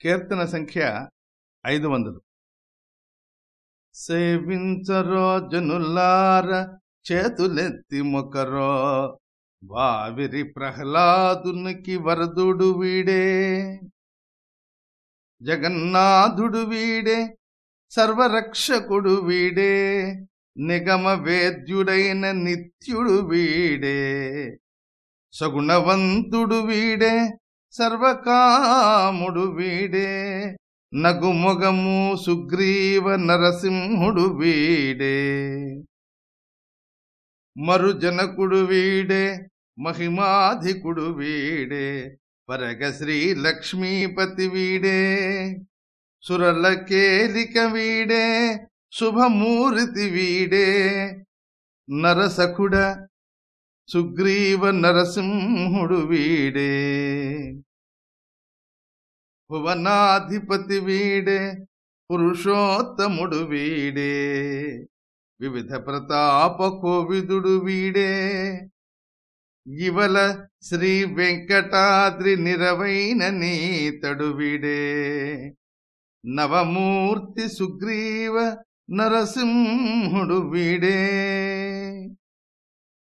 కీర్తన సంఖ్య ఐదు వందలు. సేవించరో జనులార చేతులెత్తి మొకరో వావిరి ప్రహ్లాదునికి వరదుడు వీడే. జగన్నాథుడు వీడే సర్వరక్షకుడు వీడే నిగమ వేద్యుడైన నిత్యుడు వీడే సగుణవంతుడు వీడే సర్వకాముడు వీడే. నగుమొగము సుగ్రీవ నరసింహుడు వీడే. మరుజనకుడు వీడే మహిమాధికుడు వీడే. పరగ శ్రీ లక్ష్మీపతి వీడే. సురల కేలిక వీడే శుభమూర్తి వీడే. నరసకుడ సుగ్రీవ నరసింహుడు వీడే. భువనాధిపతి వీడే పురుషోత్తముడు వీడే వివిధ ప్రతాప కోవిదుడు వీడే. ఇవల శ్రీ వెంకటాద్రి నిరవైన నీతడు వీడే. నవమూర్తి సుగ్రీవ నరసింహుడు వీడే.